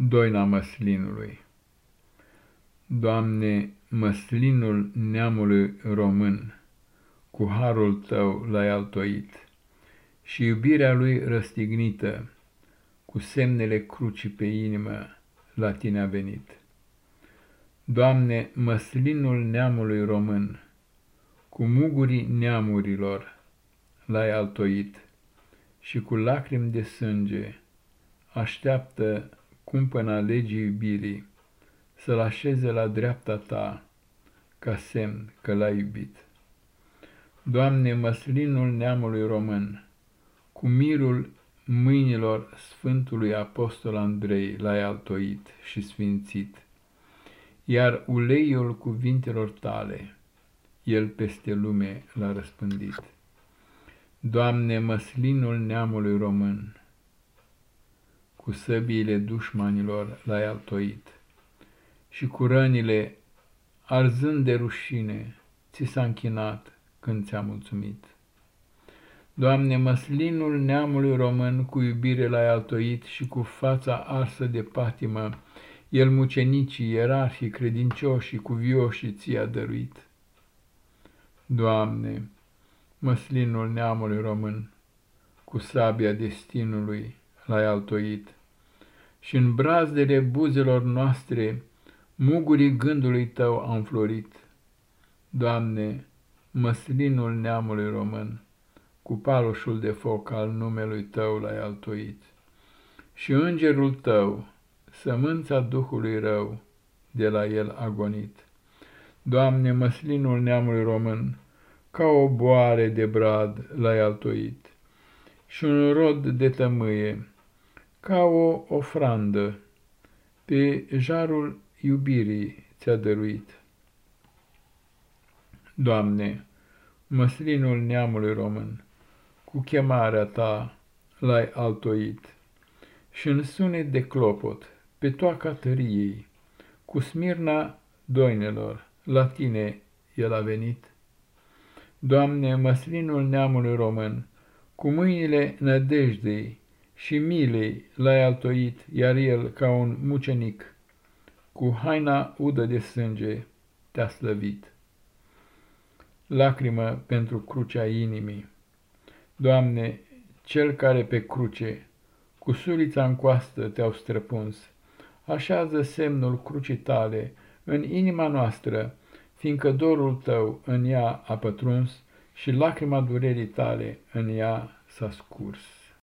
Doina măslinului Doamne, măslinul neamului român, cu harul Tău l-ai altoit, și iubirea lui răstignită, cu semnele crucii pe inimă, la Tine a venit. Doamne, măslinul neamului român, cu mugurii neamurilor, l-ai altoit, și cu lacrimi de sânge, așteaptă cumpăna legii iubirii, să-l așeze la dreapta ta, ca semn că l-ai iubit. Doamne, măslinul neamului român, cu mirul mâinilor Sfântului Apostol Andrei l-ai altoit și sfințit, iar uleiul cuvintelor tale, el peste lume l-a răspândit. Doamne, măslinul neamului român, cu săbiile dușmanilor l-ai altoit și cu rănile, arzând de rușine, ți s-a închinat când ți-a mulțumit. Doamne, măslinul neamului român cu iubire l-ai altoit și cu fața arsă de patimă, el mucenicii, ierarhii, credincioșii, cuvioșii ți-a dăruit. Doamne, măslinul neamului român, cu sabia destinului l-ai altoit și în brazdele buzelor noastre mugurii gândului tău au înflorit. Doamne, măslinul neamului român, cu paloșul de foc al numelui tău l-ai altoit. Și îngerul tău, sămânța Duhului rău, de la el agonit. Doamne, măslinul neamului român, ca o boare de brad l-ai altoit, și un rod de tămâie, ca o ofrandă, pe jarul iubirii ți-a dăruit. Doamne, măslinul neamului român, cu chemarea ta l-ai altoit și în sunet de clopot, pe toaca tăriei, cu smirna doinelor, la tine el a venit. Doamne, măslinul neamului român, cu mâinile nădejdei și milei l-ai altoit, iar el, ca un mucenic, cu haina udă de sânge, te-a slăvit. Lacrimă pentru crucea inimii. Doamne, cel care pe cruce, cu sulița în coastă te-au străpuns, așează semnul crucii tale în inima noastră, fiindcă dorul tău în ea a pătruns și lacrima durerii tale în ea s-a scurs.